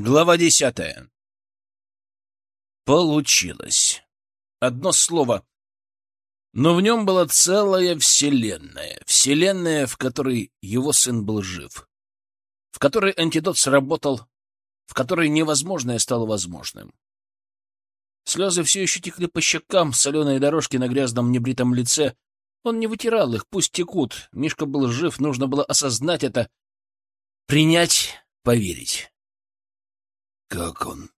Глава десятая. Получилось. Одно слово. Но в нем была целая вселенная. Вселенная, в которой его сын был жив. В которой антидот сработал. В которой невозможное стало возможным. Слезы все еще текли по щекам, соленые дорожки на грязном небритом лице. Он не вытирал их, пусть текут. Мишка был жив, нужно было осознать это. Принять, поверить. Как он?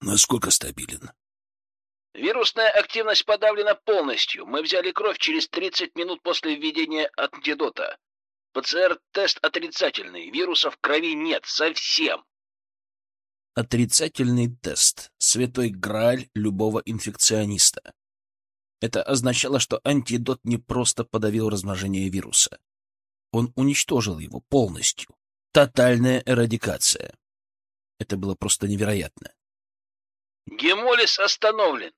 Насколько стабилен? Вирусная активность подавлена полностью. Мы взяли кровь через 30 минут после введения антидота. ПЦР-тест отрицательный. Вирусов в крови нет совсем. Отрицательный тест. Святой грааль любого инфекциониста. Это означало, что антидот не просто подавил размножение вируса. Он уничтожил его полностью. Тотальная эрадикация. Это было просто невероятно. Гемолиз остановлен.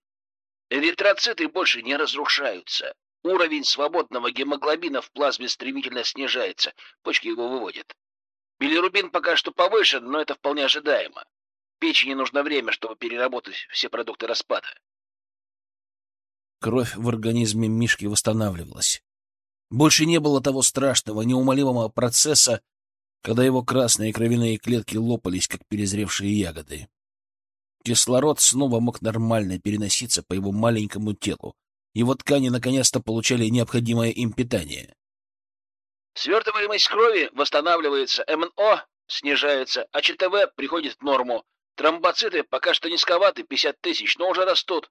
Эритроциты больше не разрушаются. Уровень свободного гемоглобина в плазме стремительно снижается. Почки его выводят. Билирубин пока что повышен, но это вполне ожидаемо. Печени нужно время, чтобы переработать все продукты распада. Кровь в организме Мишки восстанавливалась. Больше не было того страшного, неумолимого процесса, когда его красные кровяные клетки лопались, как перезревшие ягоды. Кислород снова мог нормально переноситься по его маленькому телу. Его ткани наконец-то получали необходимое им питание. Свертываемость крови восстанавливается, МНО снижается, а ЧТВ приходит в норму. Тромбоциты пока что низковаты, 50 тысяч, но уже растут.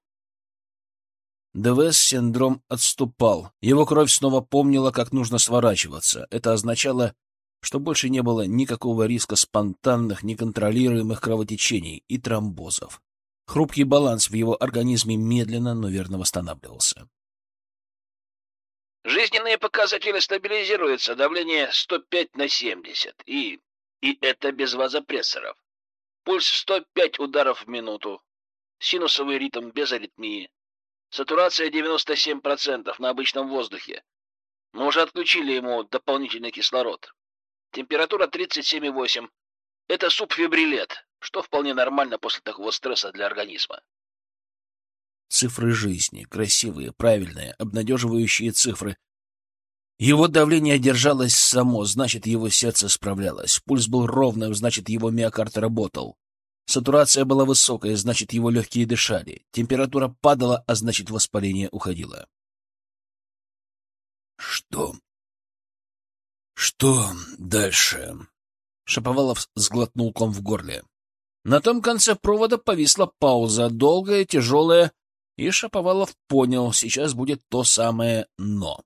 ДВС-синдром отступал. Его кровь снова помнила, как нужно сворачиваться. Это означало, что больше не было никакого риска спонтанных, неконтролируемых кровотечений и тромбозов. Хрупкий баланс в его организме медленно, но верно восстанавливался. Жизненные показатели стабилизируются, давление 105 на 70, и, и это без вазопрессоров. Пульс 105 ударов в минуту, синусовый ритм без аритмии, сатурация 97% на обычном воздухе. Мы уже отключили ему дополнительный кислород. Температура 37,8. Это субфибрилет, что вполне нормально после такого стресса для организма. Цифры жизни, красивые, правильные, обнадеживающие цифры. Его давление держалось само, значит, его сердце справлялось. Пульс был ровным, значит, его миокард работал. Сатурация была высокая, значит, его легкие дышали. Температура падала, а значит, воспаление уходило. — Что «Что дальше?» Шаповалов сглотнул ком в горле. На том конце провода повисла пауза, долгая, тяжелая, и Шаповалов понял, сейчас будет то самое «но».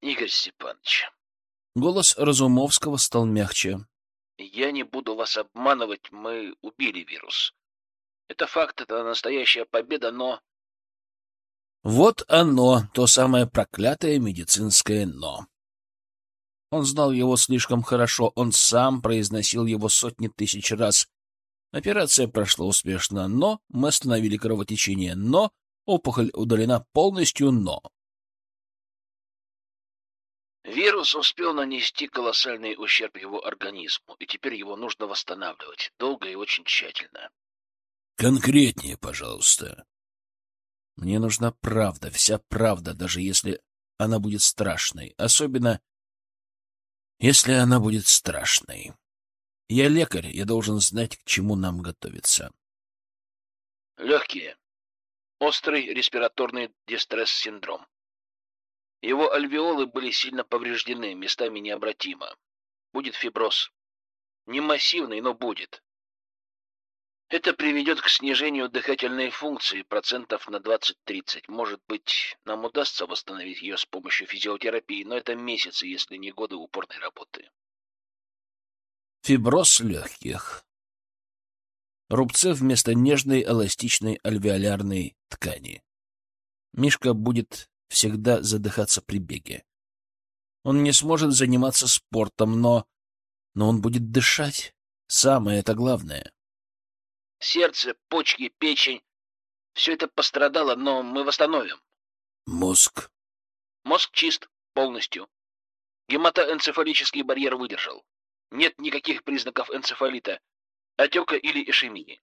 «Игорь Степанович...» Голос Разумовского стал мягче. «Я не буду вас обманывать, мы убили вирус. Это факт, это настоящая победа, но вот оно, то самое проклятое медицинское «но». Он знал его слишком хорошо, он сам произносил его сотни тысяч раз. Операция прошла успешно, но мы остановили кровотечение, но опухоль удалена полностью, но... Вирус успел нанести колоссальный ущерб его организму, и теперь его нужно восстанавливать, долго и очень тщательно. Конкретнее, пожалуйста. Мне нужна правда, вся правда, даже если она будет страшной. Особенно, если она будет страшной. Я лекарь, я должен знать, к чему нам готовиться. Легкие. Острый респираторный дистресс-синдром. Его альвеолы были сильно повреждены, местами необратимо. Будет фиброз. Не массивный, но будет. Это приведет к снижению дыхательной функции процентов на 20-30. Может быть, нам удастся восстановить ее с помощью физиотерапии, но это месяцы, если не годы упорной работы. Фиброз легких. Рубцы вместо нежной эластичной альвеолярной ткани. Мишка будет всегда задыхаться при беге. Он не сможет заниматься спортом, но... Но он будет дышать. Самое это главное. Сердце, почки, печень. Все это пострадало, но мы восстановим. Мозг? Мозг чист полностью. Гематоэнцефалический барьер выдержал. Нет никаких признаков энцефалита, отека или ишемии.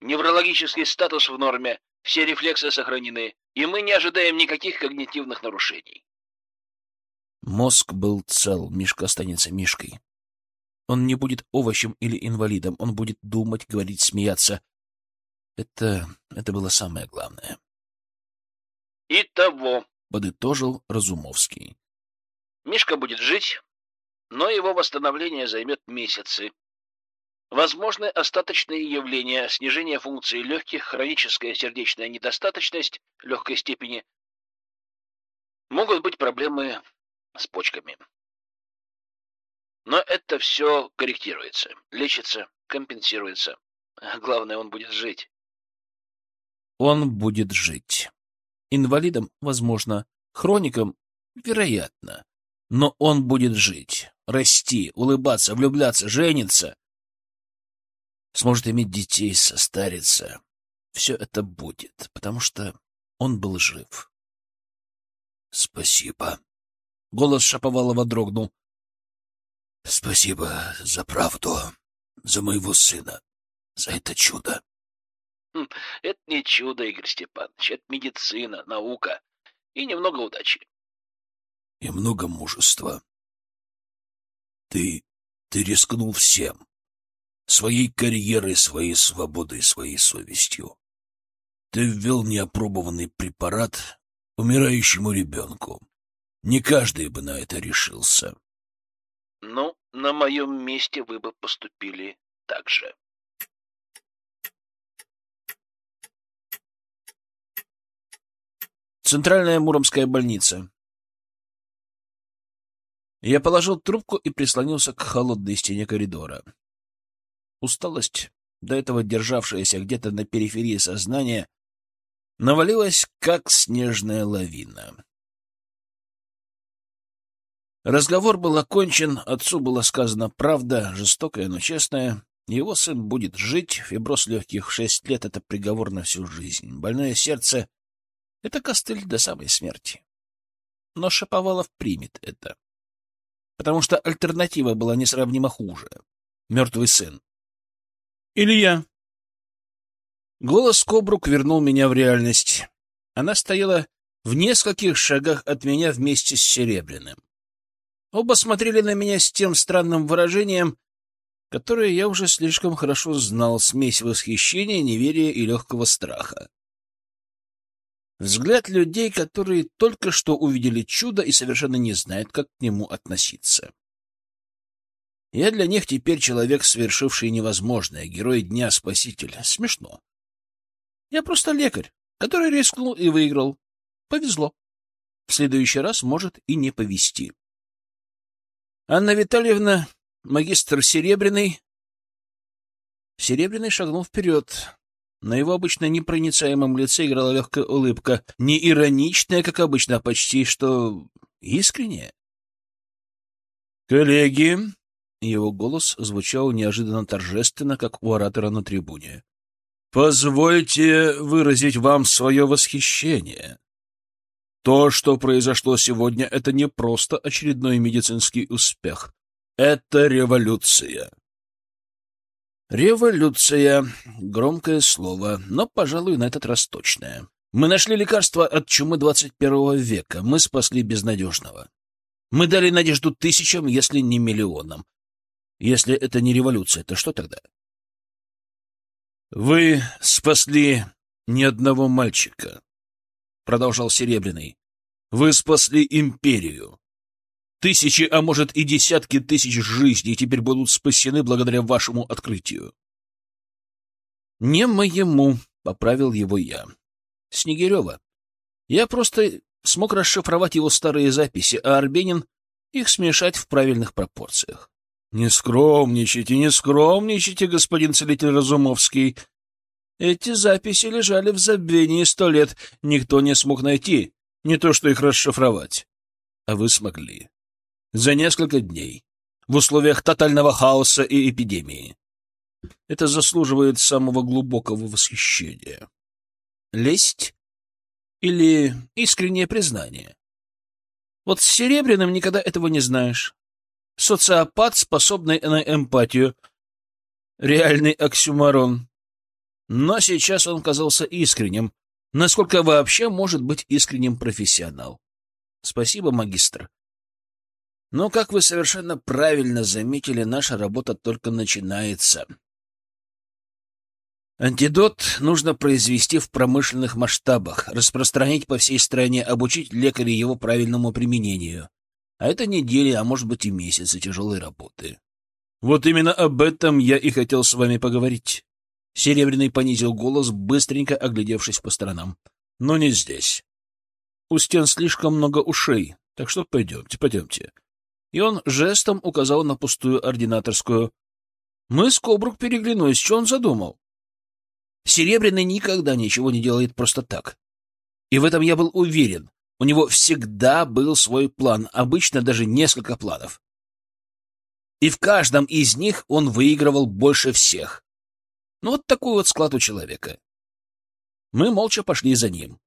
Неврологический статус в норме, все рефлексы сохранены, и мы не ожидаем никаких когнитивных нарушений. Мозг был цел, Мишка останется Мишкой. Он не будет овощем или инвалидом, он будет думать, говорить, смеяться. Это... это было самое главное. «Итого», — подытожил Разумовский. «Мишка будет жить, но его восстановление займет месяцы. Возможны остаточные явления, снижение функции легких, хроническая сердечная недостаточность легкой степени. Могут быть проблемы с почками. Но это все корректируется, лечится, компенсируется. Главное, он будет жить. Он будет жить. Инвалидом, возможно, хроником, вероятно. Но он будет жить, расти, улыбаться, влюбляться, жениться сможет иметь детей, состариться. Все это будет, потому что он был жив. — Спасибо. Голос Шаповалова дрогнул. — Спасибо за правду, за моего сына, за это чудо. Хм, — Это не чудо, Игорь Степанович, это медицина, наука и немного удачи. — И много мужества. Ты... ты рискнул всем, своей карьерой, своей свободой, своей совестью. Ты ввел неопробованный препарат умирающему ребенку. Не каждый бы на это решился. Ну, на моем месте вы бы поступили так же. Центральная Муромская больница. Я положил трубку и прислонился к холодной стене коридора. Усталость, до этого державшаяся где-то на периферии сознания, навалилась, как снежная лавина. Разговор был окончен, отцу была сказана правда, жестокая, но честная. Его сын будет жить, фиброз легких в шесть лет — это приговор на всю жизнь. Больное сердце — это костыль до самой смерти. Но Шаповалов примет это, потому что альтернатива была несравнимо хуже. Мертвый сын. Илья. Голос Кобрук вернул меня в реальность. Она стояла в нескольких шагах от меня вместе с Серебряным. Оба смотрели на меня с тем странным выражением, которое я уже слишком хорошо знал, смесь восхищения, неверия и легкого страха. Взгляд людей, которые только что увидели чудо и совершенно не знают, как к нему относиться. Я для них теперь человек, совершивший невозможное, герой дня, спаситель. Смешно. Я просто лекарь, который рискнул и выиграл. Повезло. В следующий раз может и не повезти. Анна Витальевна, магистр Серебряный... Серебряный шагнул вперед. На его обычно непроницаемом лице играла легкая улыбка, не ироничная, как обычно, а почти что искренняя. «Коллеги», его голос звучал неожиданно торжественно, как у оратора на трибуне. «Позвольте выразить вам свое восхищение. То, что произошло сегодня, это не просто очередной медицинский успех. Это революция». «Революция» — громкое слово, но, пожалуй, на этот раз точное. Мы нашли лекарство от чумы 21 века, мы спасли безнадежного. Мы дали надежду тысячам, если не миллионам. Если это не революция, то что тогда? Вы спасли ни одного мальчика, продолжал Серебряный. Вы спасли империю. Тысячи, а может и десятки тысяч жизней теперь будут спасены благодаря вашему открытию. Не моему, поправил его я. Снегирева. Я просто смог расшифровать его старые записи, а Арбенин их смешать в правильных пропорциях. Не скромничайте, не скромничайте, господин целитель Разумовский. Эти записи лежали в забвении сто лет, никто не смог найти, не то что их расшифровать. А вы смогли. За несколько дней, в условиях тотального хаоса и эпидемии. Это заслуживает самого глубокого восхищения. Лесть или искреннее признание? Вот с Серебряным никогда этого не знаешь. Социопат, способный на эмпатию. Реальный оксюмарон. Но сейчас он казался искренним. Насколько вообще может быть искренним профессионал? Спасибо, магистр. Но, как вы совершенно правильно заметили, наша работа только начинается. Антидот нужно произвести в промышленных масштабах, распространить по всей стране, обучить лекарей его правильному применению. А это недели, а может быть и месяцы тяжелой работы. Вот именно об этом я и хотел с вами поговорить. Серебряный понизил голос, быстренько оглядевшись по сторонам. Но не здесь. У стен слишком много ушей, так что пойдемте, пойдемте. И он жестом указал на пустую ординаторскую. Мы с Кобрук переглянулись, что он задумал. Серебряный никогда ничего не делает просто так. И в этом я был уверен. У него всегда был свой план, обычно даже несколько планов. И в каждом из них он выигрывал больше всех. Ну вот такой вот склад у человека. Мы молча пошли за ним.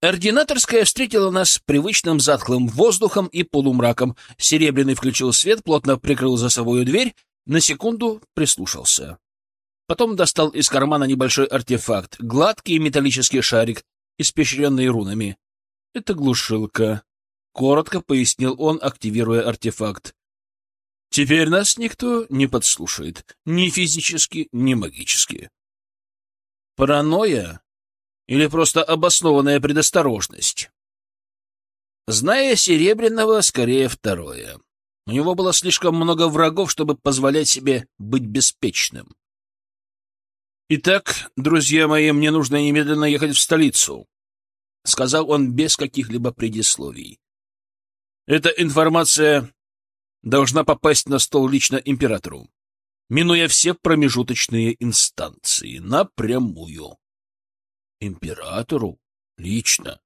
Ординаторская встретила нас привычным затхлым воздухом и полумраком. Серебряный включил свет, плотно прикрыл за собой дверь, на секунду прислушался. Потом достал из кармана небольшой артефакт, гладкий металлический шарик, испещренный рунами. Это глушилка. Коротко пояснил он, активируя артефакт. Теперь нас никто не подслушает. Ни физически, ни магически. Паранойя? Или просто обоснованная предосторожность? Зная Серебряного, скорее второе. У него было слишком много врагов, чтобы позволять себе быть беспечным. «Итак, друзья мои, мне нужно немедленно ехать в столицу», — сказал он без каких-либо предисловий. «Эта информация должна попасть на стол лично императору, минуя все промежуточные инстанции, напрямую». «Императору? Лично?»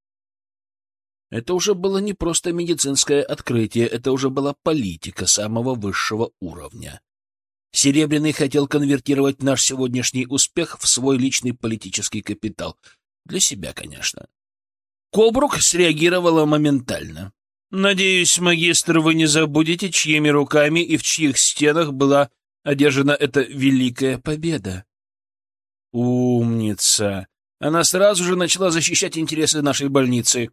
Это уже было не просто медицинское открытие, это уже была политика самого высшего уровня. Серебряный хотел конвертировать наш сегодняшний успех в свой личный политический капитал. Для себя, конечно. Кобрук среагировала моментально. «Надеюсь, магистр, вы не забудете, чьими руками и в чьих стенах была одержана эта великая победа». «Умница!» Она сразу же начала защищать интересы нашей больницы.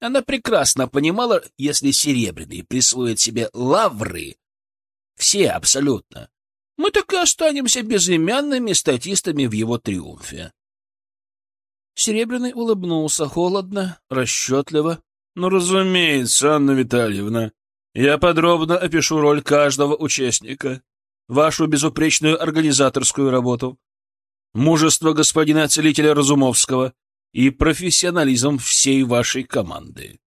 Она прекрасно понимала, если Серебряный присвоит себе лавры, все абсолютно, мы так и останемся безымянными статистами в его триумфе. Серебряный улыбнулся холодно, расчетливо. «Ну, разумеется, Анна Витальевна, я подробно опишу роль каждого участника, вашу безупречную организаторскую работу, мужество господина целителя Разумовского и профессионализм всей вашей команды.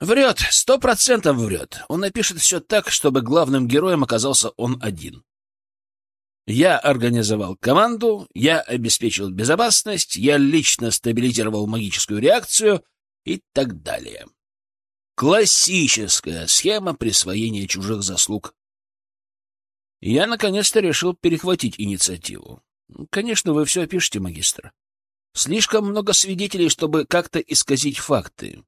Врет, сто процентов врет. Он напишет все так, чтобы главным героем оказался он один. Я организовал команду, я обеспечил безопасность, я лично стабилизировал магическую реакцию и так далее. Классическая схема присвоения чужих заслуг. Я наконец-то решил перехватить инициативу. Конечно, вы все опишете, магистр. Слишком много свидетелей, чтобы как-то исказить факты.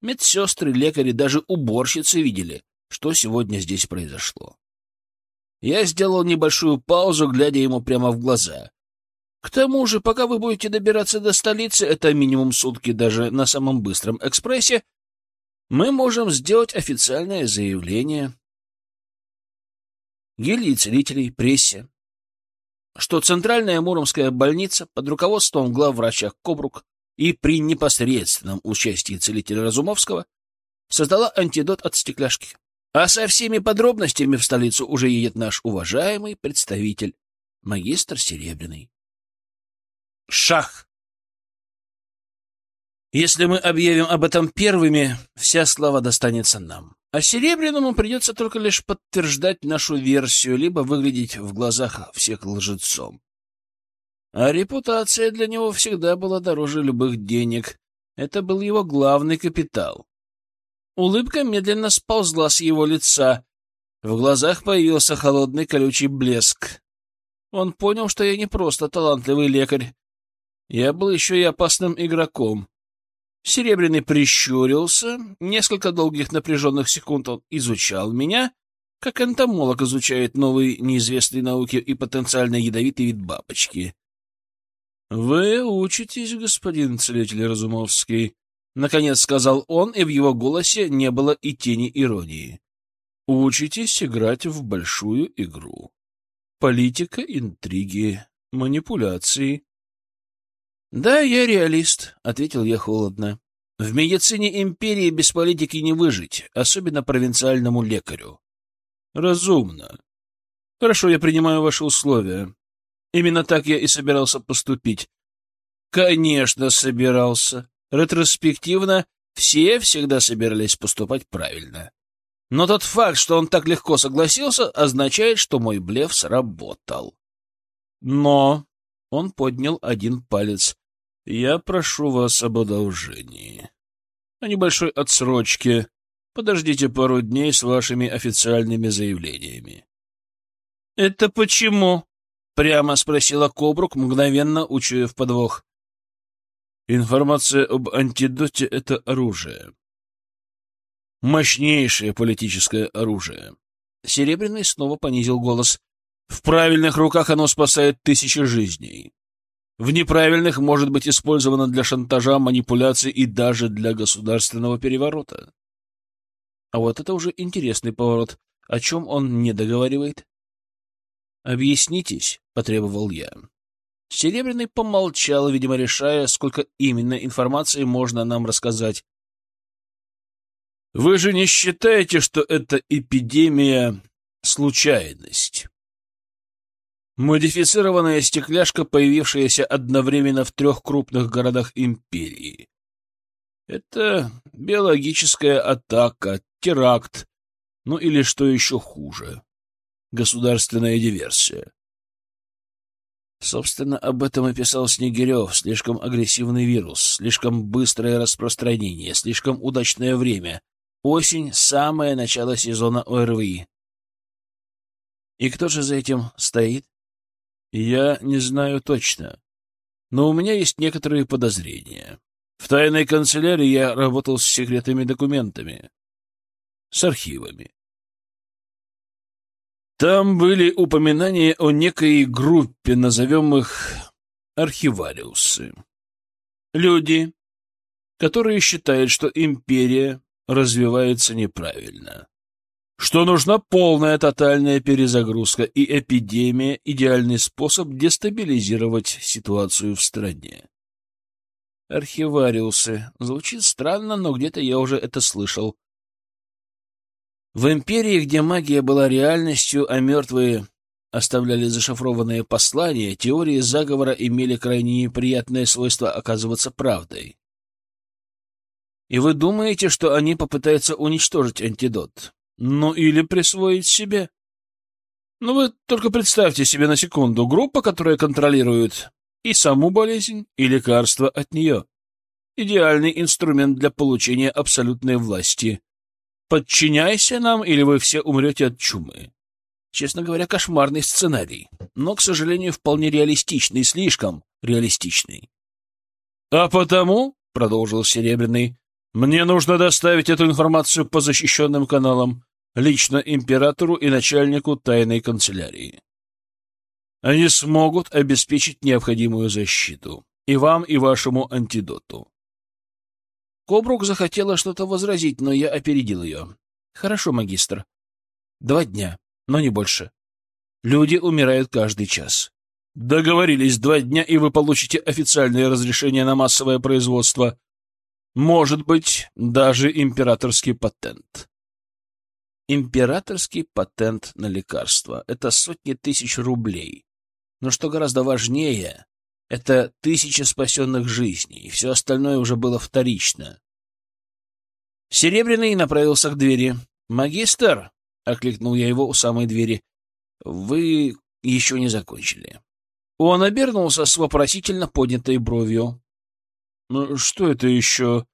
Медсестры, лекари, даже уборщицы видели, что сегодня здесь произошло. Я сделал небольшую паузу, глядя ему прямо в глаза. К тому же, пока вы будете добираться до столицы, это минимум сутки даже на самом быстром экспрессе, мы можем сделать официальное заявление гильдии целителей, прессе, что Центральная Муромская больница под руководством главврача Кобрук и при непосредственном участии целителя Разумовского создала антидот от стекляшки. А со всеми подробностями в столицу уже едет наш уважаемый представитель, магистр Серебряный. Шах! Если мы объявим об этом первыми, вся слава достанется нам. А Серебряному придется только лишь подтверждать нашу версию, либо выглядеть в глазах всех лжецом. А репутация для него всегда была дороже любых денег. Это был его главный капитал. Улыбка медленно сползла с его лица. В глазах появился холодный колючий блеск. Он понял, что я не просто талантливый лекарь. Я был еще и опасным игроком. Серебряный прищурился, несколько долгих напряженных секунд он изучал меня, как энтомолог изучает новый неизвестный науке и потенциально ядовитый вид бабочки. — Вы учитесь, господин целитель Разумовский, — наконец сказал он, и в его голосе не было и тени иронии. — Учитесь играть в большую игру. Политика, интриги, манипуляции. — Да, я реалист, — ответил я холодно. — В медицине империи без политики не выжить, особенно провинциальному лекарю. — Разумно. Хорошо, я принимаю ваши условия. Именно так я и собирался поступить. Конечно, собирался. Ретроспективно все всегда собирались поступать правильно. Но тот факт, что он так легко согласился, означает, что мой блеф сработал. Но он поднял один палец. Я прошу вас об одолжении. О небольшой отсрочке. Подождите пару дней с вашими официальными заявлениями. — Это почему? — прямо спросила Кобрук, мгновенно учуяв подвох. — Информация об антидоте — это оружие мощнейшее политическое оружие. Серебряный снова понизил голос. В правильных руках оно спасает тысячи жизней. В неправильных может быть использовано для шантажа, манипуляций и даже для государственного переворота. А вот это уже интересный поворот. О чем он не договаривает? «Объяснитесь», — потребовал я. Серебряный помолчал, видимо, решая, сколько именно информации можно нам рассказать. Вы же не считаете, что эта эпидемия — случайность? Модифицированная стекляшка, появившаяся одновременно в трех крупных городах империи. Это биологическая атака, теракт, ну или что еще хуже, государственная диверсия. Собственно, об этом и писал Снегирев. Слишком агрессивный вирус, слишком быстрое распространение, слишком удачное время, Осень — самое начало сезона ОРВИ. И кто же за этим стоит? Я не знаю точно, но у меня есть некоторые подозрения. В тайной канцелярии я работал с секретными документами, с архивами. Там были упоминания о некой группе, назовем их архивариусы. Люди, которые считают, что империя развивается неправильно. Что нужна полная тотальная перезагрузка, и эпидемия — идеальный способ дестабилизировать ситуацию в стране. Архивариусы. Звучит странно, но где-то я уже это слышал. В империи, где магия была реальностью, а мертвые оставляли зашифрованные послания, теории заговора имели крайне неприятное свойство оказываться правдой. И вы думаете, что они попытаются уничтожить антидот? Ну, или присвоить себе? Ну, вы только представьте себе на секунду группа, которая контролирует и саму болезнь, и лекарство от нее. Идеальный инструмент для получения абсолютной власти. Подчиняйся нам, или вы все умрете от чумы. Честно говоря, кошмарный сценарий, но, к сожалению, вполне реалистичный, слишком реалистичный. — А потому, — продолжил Серебряный, мне нужно доставить эту информацию по защищенным каналам, лично императору и начальнику тайной канцелярии. Они смогут обеспечить необходимую защиту. И вам, и вашему антидоту. Кобрук захотела что-то возразить, но я опередил ее. Хорошо, магистр. Два дня, но не больше. Люди умирают каждый час. Договорились, два дня, и вы получите официальное разрешение на массовое производство может быть, даже императорский патент. Императорский патент на лекарство — это сотни тысяч рублей. Но что гораздо важнее, это тысячи спасенных жизней, все остальное уже было вторично. Серебряный направился к двери. «Магистр!» — окликнул я его у самой двери. «Вы еще не закончили». Он обернулся с вопросительно поднятой бровью. Ну, что это еще,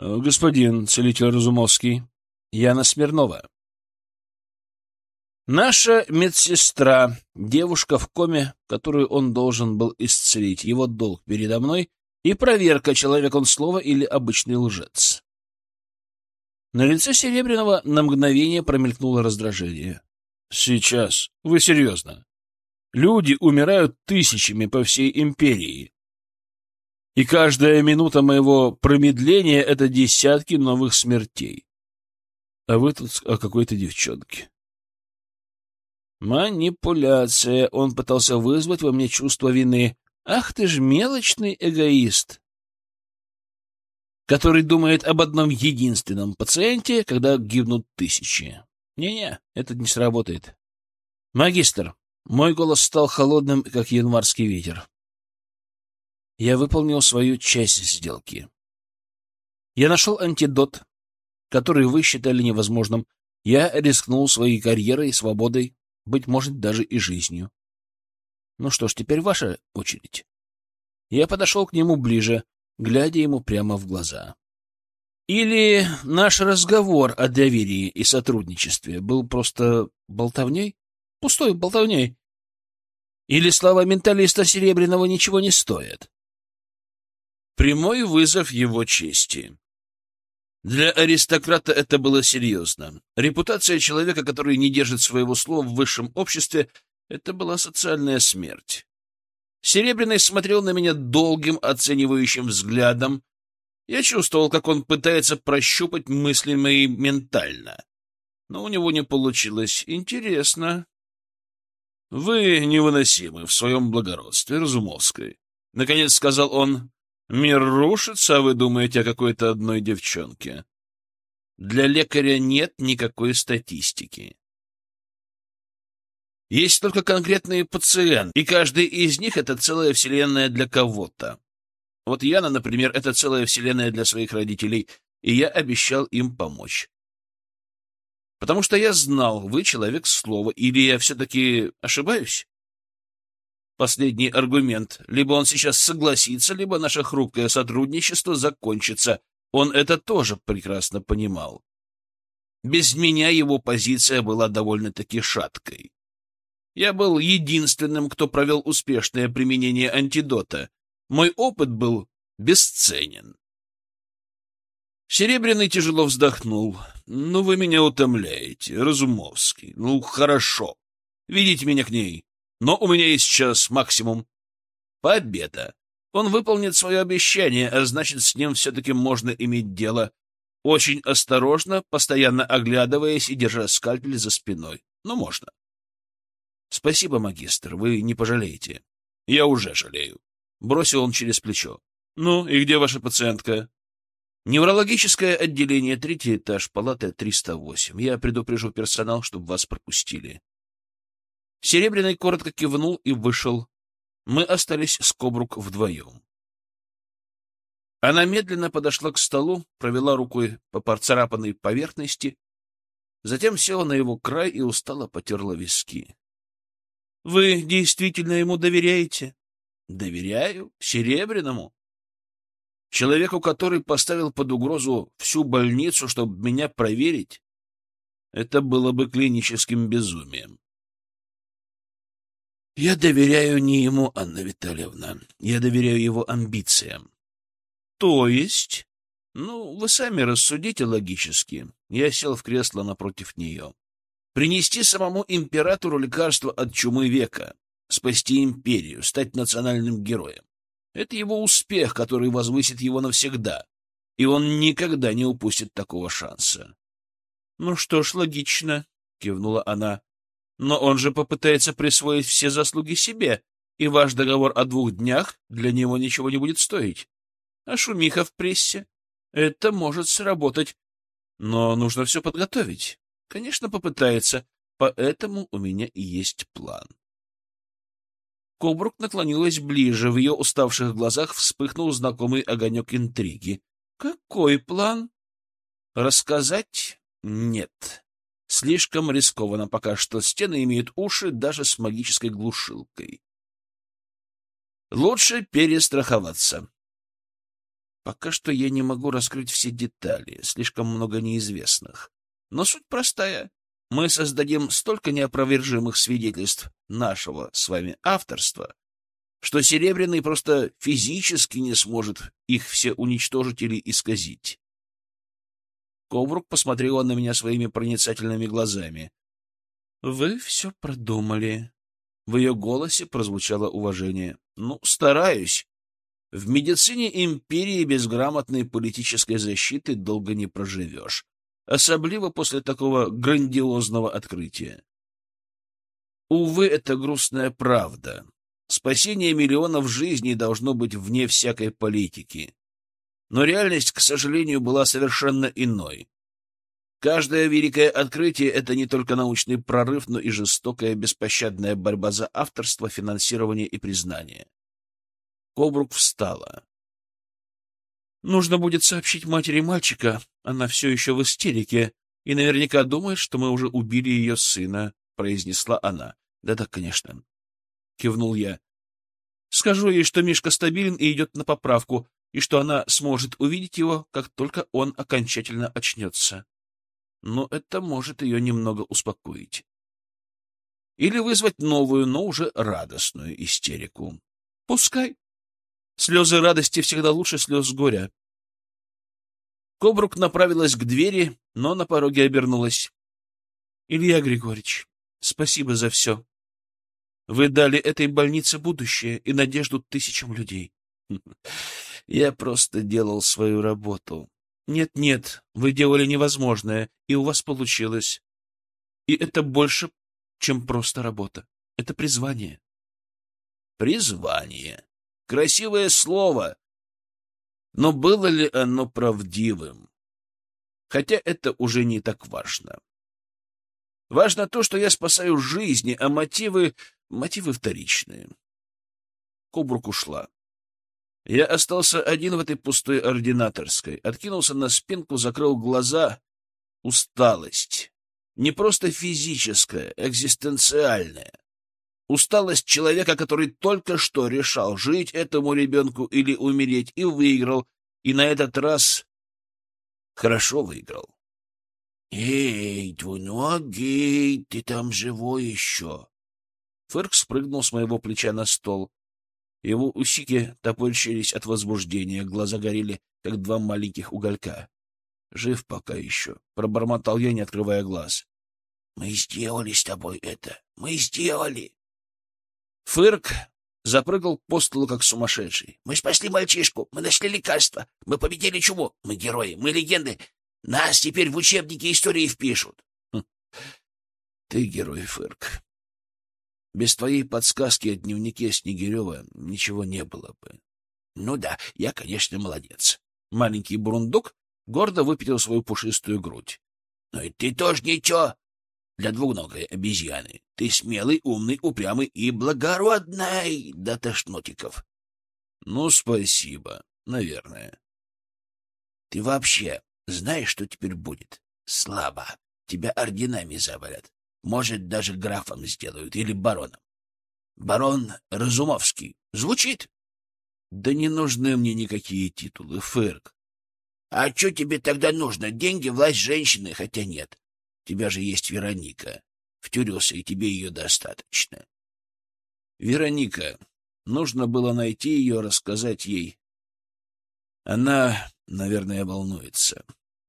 э, господин целитель Разумовский? Яна Смирнова. Наша медсестра, девушка в коме, которую он должен был исцелить, его долг передо мной и проверка, человек он слово или обычный лжец. На лице Серебряного на мгновение промелькнуло раздражение. — Сейчас. Вы серьезно? Люди умирают тысячами по всей империи. И каждая минута моего промедления — это десятки новых смертей. А вы тут о какой-то девчонке. Манипуляция. Он пытался вызвать во мне чувство вины. Ах ты ж мелочный эгоист, который думает об одном единственном пациенте, когда гибнут тысячи. Не-не, это не сработает. Магистр, мой голос стал холодным, как январский ветер. Я выполнил свою часть сделки. Я нашел антидот, который вы считали невозможным. Я рискнул своей карьерой, свободой, быть может, даже и жизнью. Ну что ж, теперь ваша очередь. Я подошел к нему ближе, глядя ему прямо в глаза. Или наш разговор о доверии и сотрудничестве был просто болтовней? Пустой болтовней? Или слова менталиста Серебряного ничего не стоят? Прямой вызов его чести. Для аристократа это было серьезно. Репутация человека, который не держит своего слова в высшем обществе, это была социальная смерть. Серебряный смотрел на меня долгим оценивающим взглядом, я чувствовал, как он пытается прощупать мысли мои ментально. Но у него не получилось. Интересно. Вы невыносимы в своем благородстве, Разумовской. Наконец сказал он. Мир рушится, а вы думаете о какой-то одной девчонке. Для лекаря нет никакой статистики. Есть только конкретные пациенты, и каждый из них — это целая вселенная для кого-то. Вот Яна, например, это целая вселенная для своих родителей, и я обещал им помочь. Потому что я знал, вы человек слова, или я все-таки ошибаюсь? Последний аргумент. Либо он сейчас согласится, либо наше хрупкое сотрудничество закончится. Он это тоже прекрасно понимал. Без меня его позиция была довольно-таки шаткой. Я был единственным, кто провел успешное применение антидота, мой опыт был бесценен. Серебряный тяжело вздохнул. «Ну, вы меня утомляете, Разумовский. Ну, хорошо. Ведите меня к ней. Но у меня есть час максимум. Победа. Он выполнит свое обещание, а значит, с ним все-таки можно иметь дело. Очень осторожно, постоянно оглядываясь и держа скальпель за спиной. Но можно. Спасибо, магистр, вы не пожалеете. Я уже жалею. Бросил он через плечо. «Ну, и где ваша пациентка?» «Неврологическое отделение, третий этаж, палата 308. Я предупрежу персонал, чтобы вас пропустили». Серебряный коротко кивнул и вышел. Мы остались с Кобрук вдвоем. Она медленно подошла к столу, провела рукой по поцарапанной поверхности, затем села на его край и устало потерла виски. — Вы действительно ему доверяете? Доверяю Серебряному. Человеку, который поставил под угрозу всю больницу, чтобы меня проверить, это было бы клиническим безумием. Я доверяю не ему, Анна Витальевна. Я доверяю его амбициям. То есть? Ну, вы сами рассудите логически. Я сел в кресло напротив нее. Принести самому императору лекарство от чумы века спасти империю, стать национальным героем. Это его успех, который возвысит его навсегда, и он никогда не упустит такого шанса. — Ну что ж, логично, — кивнула она. — Но он же попытается присвоить все заслуги себе, и ваш договор о двух днях для него ничего не будет стоить. А шумиха в прессе? Это может сработать. Но нужно все подготовить. Конечно, попытается, поэтому у меня и есть план. Кобрук наклонилась ближе, в ее уставших глазах вспыхнул знакомый огонек интриги. «Какой план?» «Рассказать? Нет. Слишком рискованно пока что. Стены имеют уши даже с магической глушилкой. Лучше перестраховаться. Пока что я не могу раскрыть все детали, слишком много неизвестных. Но суть простая мы создадим столько неопровержимых свидетельств нашего с вами авторства, что Серебряный просто физически не сможет их все уничтожить или исказить. Коврук посмотрела на меня своими проницательными глазами. — Вы все продумали. В ее голосе прозвучало уважение. — Ну, стараюсь. В медицине империи без грамотной политической защиты долго не проживешь, особливо после такого грандиозного открытия. Увы, это грустная правда. Спасение миллионов жизней должно быть вне всякой политики. Но реальность, к сожалению, была совершенно иной. Каждое великое открытие — это не только научный прорыв, но и жестокая, беспощадная борьба за авторство, финансирование и признание. Кобрук встала. «Нужно будет сообщить матери мальчика. Она все еще в истерике и наверняка думает, что мы уже убили ее сына», — произнесла она. «Да-да, конечно. — кивнул я. — Скажу ей, что Мишка стабилен и идет на поправку, и что она сможет увидеть его, как только он окончательно очнется. Но это может ее немного успокоить. Или вызвать новую, но уже радостную истерику. Пускай. Слезы радости всегда лучше слез горя. Кобрук направилась к двери, но на пороге обернулась. — Илья Григорьевич, спасибо за все. Вы дали этой больнице будущее и надежду тысячам людей. Я просто делал свою работу. Нет-нет, вы делали невозможное, и у вас получилось. И это больше, чем просто работа. Это призвание. Призвание. Красивое слово. Но было ли оно правдивым? Хотя это уже не так важно. Важно то, что я спасаю жизни, а мотивы Мотивы вторичные. Кубрук ушла. Я остался один в этой пустой ординаторской, откинулся на спинку, закрыл глаза. Усталость. Не просто физическая, экзистенциальная. Усталость человека, который только что решал, жить этому ребенку или умереть, и выиграл, и на этот раз хорошо выиграл. — Эй, двуногий, ты там живой еще? Фырк спрыгнул с моего плеча на стол. Его усики топорщились от возбуждения, глаза горели, как два маленьких уголька. — Жив пока еще, — пробормотал я, не открывая глаз. — Мы сделали с тобой это. Мы сделали. Фырк запрыгал по столу, как сумасшедший. — Мы спасли мальчишку, мы нашли лекарство, мы победили чуму, мы герои, мы легенды. Нас теперь в учебнике истории впишут. Хм. — Ты герой, Фырк. Без твоей подсказки о дневнике Снегирева ничего не было бы. Ну да, я, конечно, молодец. Маленький бурундук гордо выпятил свою пушистую грудь. Но и ты тоже ничего для двуногой обезьяны. Ты смелый, умный, упрямый и благородный до тошнотиков. Ну, спасибо, наверное. Ты вообще знаешь, что теперь будет? Слабо. Тебя орденами завалят. Может, даже графом сделают или бароном. Барон Разумовский. Звучит? Да не нужны мне никакие титулы, Фырк. А что тебе тогда нужно? Деньги, власть, женщины? Хотя нет. Тебя же есть Вероника. Втюрился, и тебе ее достаточно. Вероника. Нужно было найти ее, рассказать ей. Она, наверное, волнуется.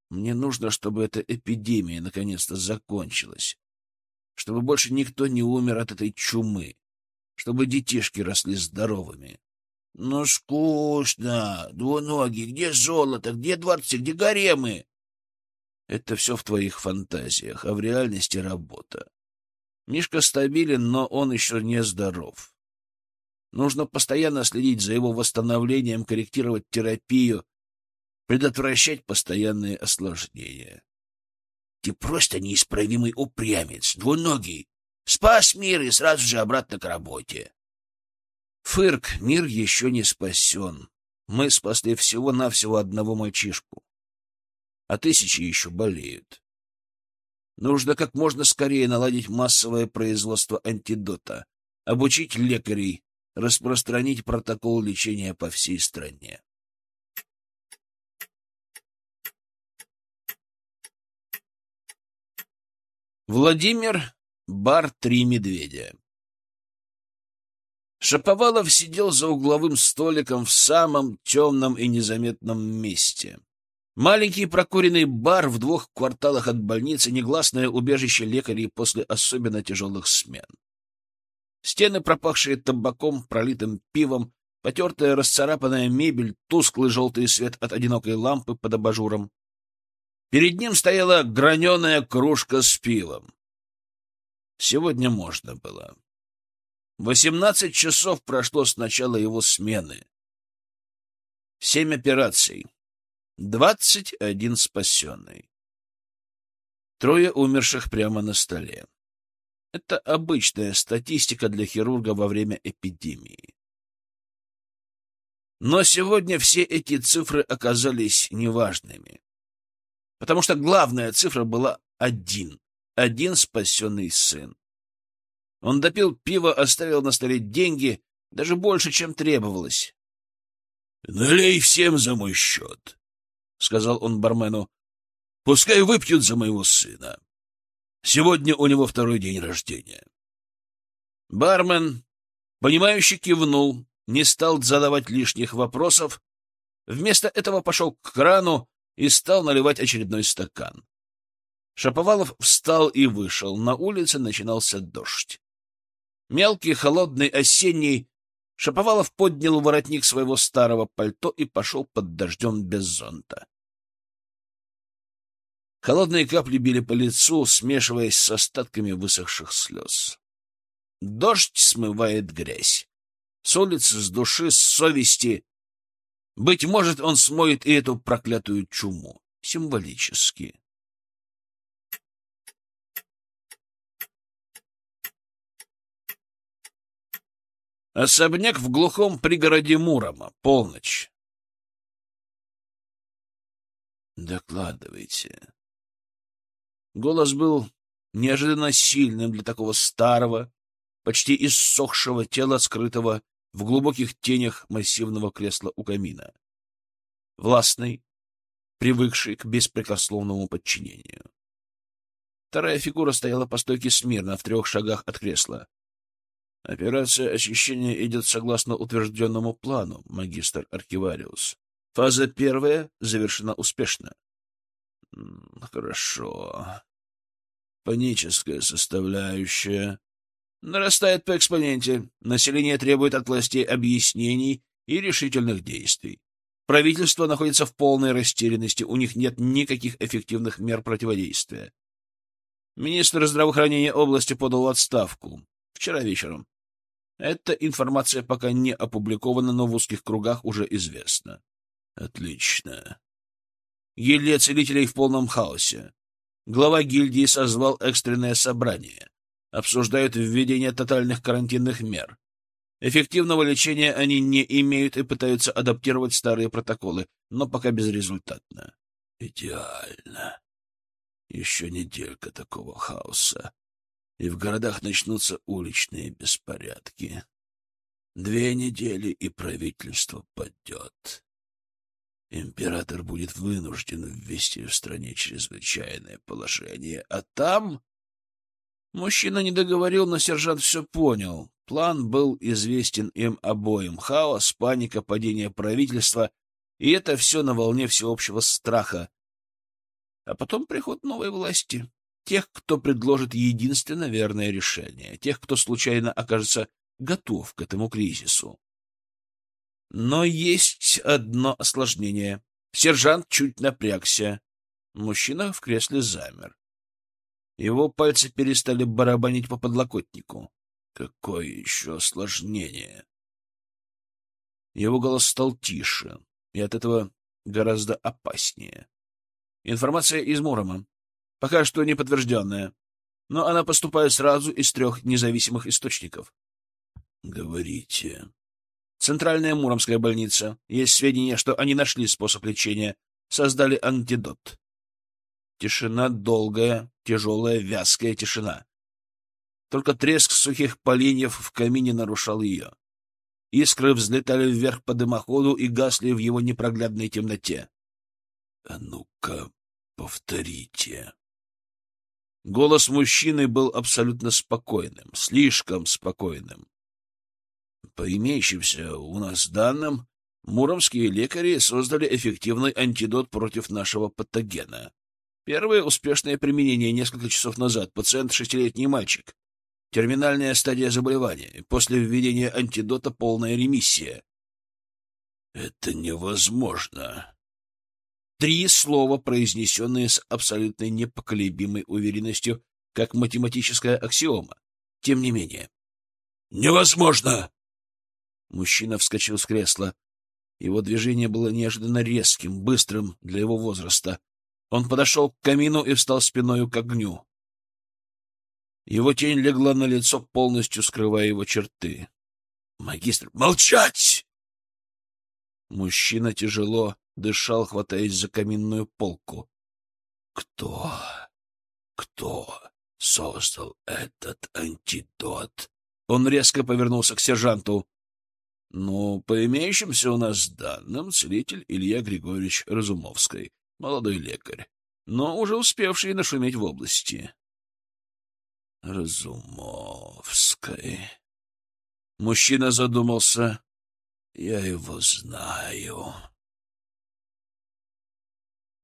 Мне нужно, чтобы эта эпидемия наконец-то закончилась чтобы больше никто не умер от этой чумы, чтобы детишки росли здоровыми. Ну, скучно, двуногий, где золото, где дворцы, где гаремы? Это все в твоих фантазиях, а в реальности работа. Мишка стабилен, но он еще не здоров. Нужно постоянно следить за его восстановлением, корректировать терапию, предотвращать постоянные осложнения. Ты просто неисправимый упрямец, двуногий. Спас мир и сразу же обратно к работе. Фырк, мир еще не спасен. Мы спасли всего-навсего одного мальчишку. А тысячи еще болеют. Нужно как можно скорее наладить массовое производство антидота, обучить лекарей, распространить протокол лечения по всей стране. Владимир, бар «Три медведя». Шаповалов сидел за угловым столиком в самом темном и незаметном месте. Маленький прокуренный бар в двух кварталах от больницы — негласное убежище лекарей после особенно тяжелых смен. Стены, пропахшие табаком, пролитым пивом, потертая расцарапанная мебель, тусклый желтый свет от одинокой лампы под абажуром. Перед ним стояла граненая кружка с пивом. Сегодня можно было. Восемнадцать часов прошло с начала его смены. Семь операций. Двадцать один спасенный. Трое умерших прямо на столе. Это обычная статистика для хирурга во время эпидемии. Но сегодня все эти цифры оказались неважными, потому что главная цифра была один, один спасенный сын. Он допил пиво, оставил на столе деньги, даже больше, чем требовалось. — Налей всем за мой счет, — сказал он бармену. — Пускай выпьют за моего сына. Сегодня у него второй день рождения. Бармен, понимающе кивнул, не стал задавать лишних вопросов, вместо этого пошел к крану и стал наливать очередной стакан. Шаповалов встал и вышел. На улице начинался дождь. Мелкий, холодный, осенний, Шаповалов поднял воротник своего старого пальто и пошел под дождем без зонта. Холодные капли били по лицу, смешиваясь с остатками высохших слез. Дождь смывает грязь. С улицы, с души, с совести. Быть может, он смоет и эту проклятую чуму. Символически. Особняк в глухом пригороде Мурома. Полночь. «Докладывайте». Голос был неожиданно сильным для такого старого, почти иссохшего тела, скрытого в глубоких тенях массивного кресла у камина. Властный, привыкший к беспрекословному подчинению. Вторая фигура стояла по стойке смирно в трех шагах от кресла. Операция очищения идет согласно утвержденному плану, магистр Аркивариус. Фаза первая завершена успешно. Хорошо. Паническая составляющая. Нарастает по экспоненте. Население требует от властей объяснений и решительных действий. Правительство находится в полной растерянности, у них нет никаких эффективных мер противодействия. Министр здравоохранения области подал отставку. Вчера вечером. Эта информация пока не опубликована, но в узких кругах уже известна. Отлично. Гильдия целителей в полном хаосе. Глава гильдии созвал экстренное собрание. Обсуждают введение тотальных карантинных мер. Эффективного лечения они не имеют и пытаются адаптировать старые протоколы, но пока безрезультатно. Идеально. Еще неделька такого хаоса и в городах начнутся уличные беспорядки. Две недели, и правительство падет. Император будет вынужден ввести в стране чрезвычайное положение, а там... Мужчина не договорил, но сержант все понял. План был известен им обоим. Хаос, паника, падение правительства, и это все на волне всеобщего страха. А потом приход новой власти тех, кто предложит единственно верное решение, тех, кто случайно окажется готов к этому кризису. Но есть одно осложнение. Сержант чуть напрягся. Мужчина в кресле замер. Его пальцы перестали барабанить по подлокотнику. Какое еще осложнение? Его голос стал тише, и от этого гораздо опаснее. Информация из Мурома. Пока что не подтвержденная, но она поступает сразу из трех независимых источников. — Говорите. Центральная Муромская больница. Есть сведения, что они нашли способ лечения, создали антидот. Тишина долгая, тяжелая, вязкая тишина. Только треск сухих поленьев в камине нарушал ее. Искры взлетали вверх по дымоходу и гасли в его непроглядной темноте. — А ну-ка, повторите. Голос мужчины был абсолютно спокойным, слишком спокойным. По имеющимся у нас данным, муромские лекари создали эффективный антидот против нашего патогена. Первое успешное применение несколько часов назад. Пациент — шестилетний мальчик. Терминальная стадия заболевания. После введения антидота полная ремиссия. Это невозможно. Три слова, произнесенные с абсолютной непоколебимой уверенностью, как математическая аксиома. Тем не менее. «Невозможно!» Мужчина вскочил с кресла. Его движение было неожиданно резким, быстрым для его возраста. Он подошел к камину и встал спиною к огню. Его тень легла на лицо, полностью скрывая его черты. «Магистр, молчать!» Мужчина тяжело дышал, хватаясь за каминную полку. «Кто? Кто создал этот антидот?» Он резко повернулся к сержанту. «Ну, по имеющимся у нас данным, целитель Илья Григорьевич Разумовский, молодой лекарь, но уже успевший нашуметь в области». Разумовской. Мужчина задумался. Я его знаю.